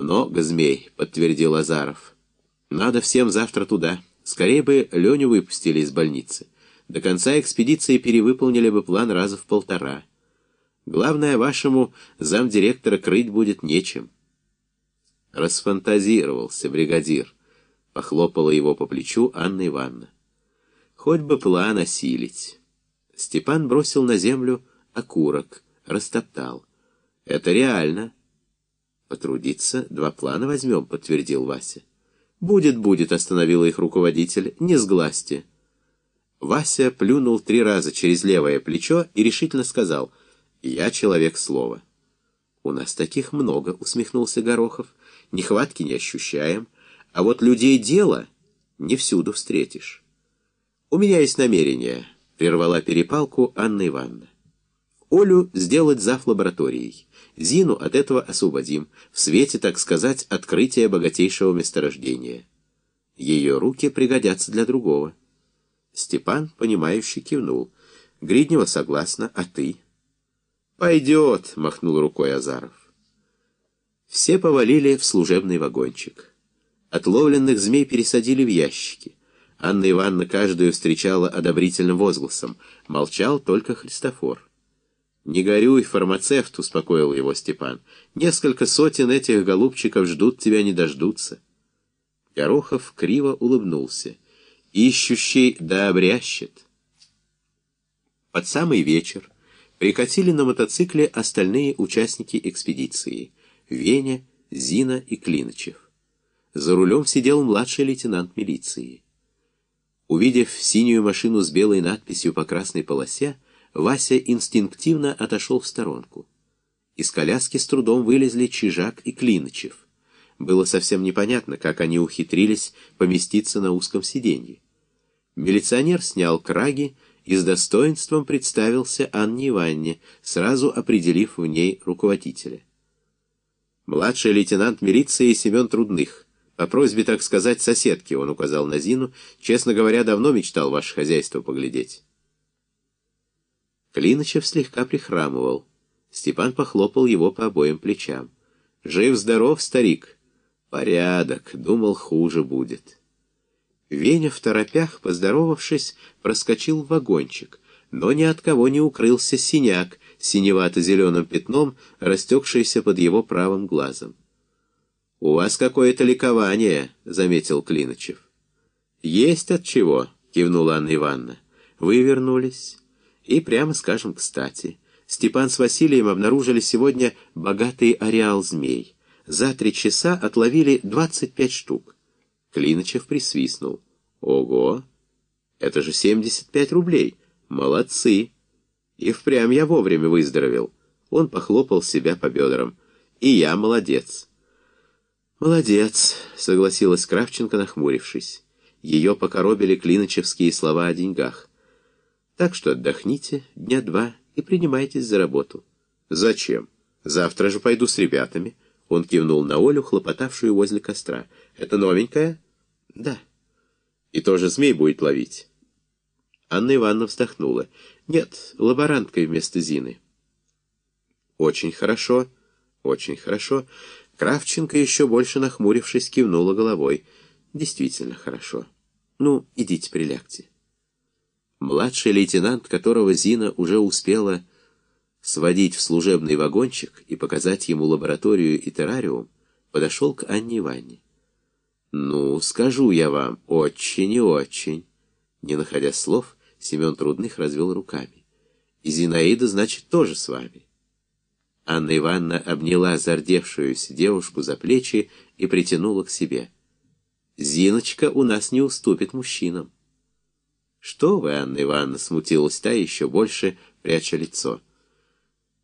«Много змей», — подтвердил Азаров. «Надо всем завтра туда. Скорее бы Леню выпустили из больницы. До конца экспедиции перевыполнили бы план раза в полтора. Главное, вашему замдиректора крыть будет нечем». Расфантазировался бригадир. Похлопала его по плечу Анна Ивановна. Хоть бы план осилить. Степан бросил на землю окурок, растоптал. «Это реально». «Потрудиться, два плана возьмем», — подтвердил Вася. «Будет, будет», — остановила их руководитель, — «не сглазьте». Вася плюнул три раза через левое плечо и решительно сказал «Я человек слова». «У нас таких много», — усмехнулся Горохов. «Нехватки не ощущаем, а вот людей дела не всюду встретишь». «У меня есть намерение», — прервала перепалку Анна Ивановна. Олю сделать зав. лабораторией. Зину от этого освободим, в свете, так сказать, открытия богатейшего месторождения. Ее руки пригодятся для другого. Степан, понимающе кивнул. Гриднева согласна, а ты? «Пойдет», — махнул рукой Азаров. Все повалили в служебный вагончик. Отловленных змей пересадили в ящики. Анна Ивановна каждую встречала одобрительным возгласом. Молчал только Христофор. «Не горюй, фармацевт», — успокоил его Степан. «Несколько сотен этих голубчиков ждут тебя, не дождутся». Горохов криво улыбнулся. «Ищущий да обрящет». Под самый вечер прикатили на мотоцикле остальные участники экспедиции — Веня, Зина и Клиночев. За рулем сидел младший лейтенант милиции. Увидев синюю машину с белой надписью по красной полосе, Вася инстинктивно отошел в сторонку. Из коляски с трудом вылезли Чижак и Клиночев. Было совсем непонятно, как они ухитрились поместиться на узком сиденье. Милиционер снял краги и с достоинством представился Анне Ивановне, сразу определив в ней руководителя. Младший лейтенант милиции Семен Трудных. По просьбе, так сказать, соседки, он указал на Зину, честно говоря, давно мечтал ваше хозяйство поглядеть. Клиночев слегка прихрамывал. Степан похлопал его по обоим плечам. «Жив-здоров, старик!» «Порядок!» — думал, хуже будет. Веня в торопях, поздоровавшись, проскочил в вагончик, но ни от кого не укрылся синяк, синевато-зеленым пятном, растекшийся под его правым глазом. «У вас какое-то ликование», — заметил Клиночев. «Есть от чего», — кивнула Анна Ивановна. «Вы вернулись». И прямо скажем, кстати, Степан с Василием обнаружили сегодня богатый ареал змей. За три часа отловили 25 штук. Клиночев присвистнул. Ого! Это же 75 рублей. Молодцы! И впрямь я вовремя выздоровел. Он похлопал себя по бедрам. И я молодец. «Молодец», — согласилась Кравченко, нахмурившись. Ее покоробили клиночевские слова о деньгах. Так что отдохните дня два и принимайтесь за работу. Зачем? Завтра же пойду с ребятами. Он кивнул на Олю, хлопотавшую возле костра. Это новенькая? Да. И тоже змей будет ловить. Анна Ивановна вздохнула. Нет, лаборанткой вместо Зины. Очень хорошо, очень хорошо. Кравченко, еще больше нахмурившись, кивнула головой. Действительно хорошо. Ну, идите прилягте. Младший лейтенант, которого Зина уже успела сводить в служебный вагончик и показать ему лабораторию и террариум, подошел к Анне Ивановне. «Ну, скажу я вам, очень и очень». Не находя слов, Семен Трудных развел руками. «И Зинаида, значит, тоже с вами». Анна Ивановна обняла зардевшуюся девушку за плечи и притянула к себе. «Зиночка у нас не уступит мужчинам». «Что вы, Анна Ивановна?» — смутилась та еще больше, пряча лицо.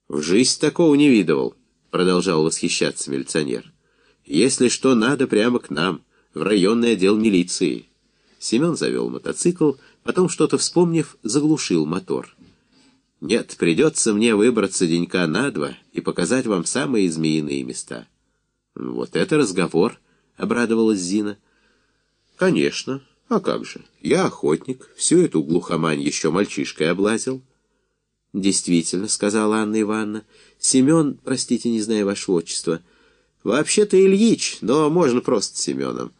«В жизнь такого не видывал», — продолжал восхищаться милиционер. «Если что надо, прямо к нам, в районный отдел милиции». Семен завел мотоцикл, потом, что-то вспомнив, заглушил мотор. «Нет, придется мне выбраться денька на два и показать вам самые змеиные места». «Вот это разговор», — обрадовалась Зина. «Конечно». А как же, я охотник, всю эту глухомань еще мальчишкой облазил. Действительно, сказала Анна Ивановна, Семен, простите, не знаю вашего отчества, Вообще-то Ильич, но можно просто Семеном.